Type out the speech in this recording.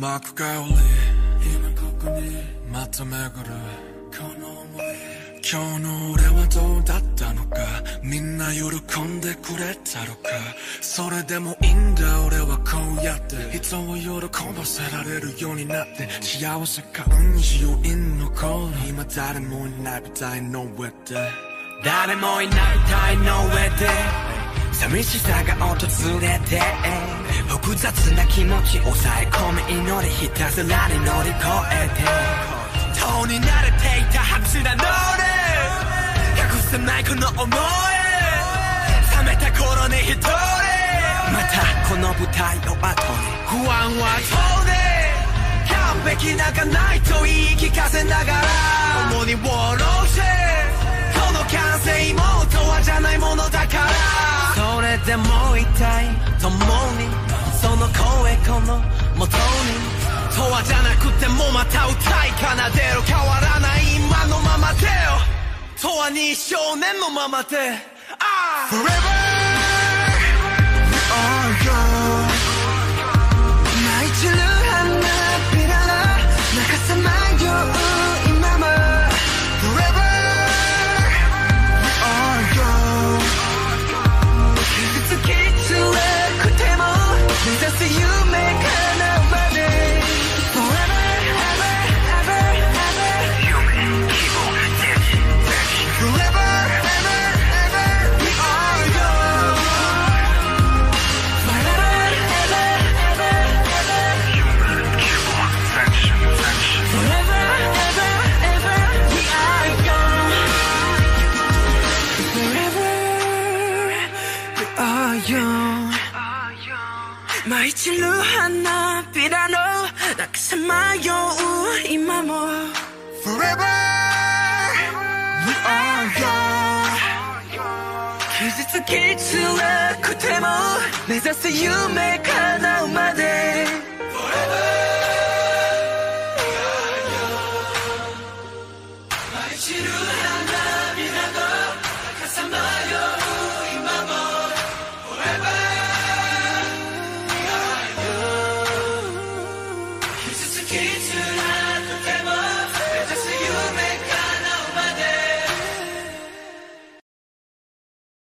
幕が降り今ここにまた巡るこの想い今日の俺はどうだったのかみんな喜んでくれたのかそれでもいいんだ俺はこうやって人を喜ばせられるようになって幸せ感じを因の子今誰もいない舞台の上で。誰もいない舞台の上で寂しさが訪れて複雑な気持ち抑え込め祈りひたすらに乗り越えて。塔に慣れていたはずなのに。隠せないこの想い。冷めた頃に一人。またこの舞台を後に。不安は遠で。完璧なんかないと言いてもまた歌い奏でる変わらない今のままでよ。とはに少年のままで。ああ。Forever 舞い散る花びらの泣きさまよう。今も。Forever! We are yours 傷つきづらくても。目指す夢叶うまで。傷つき Kids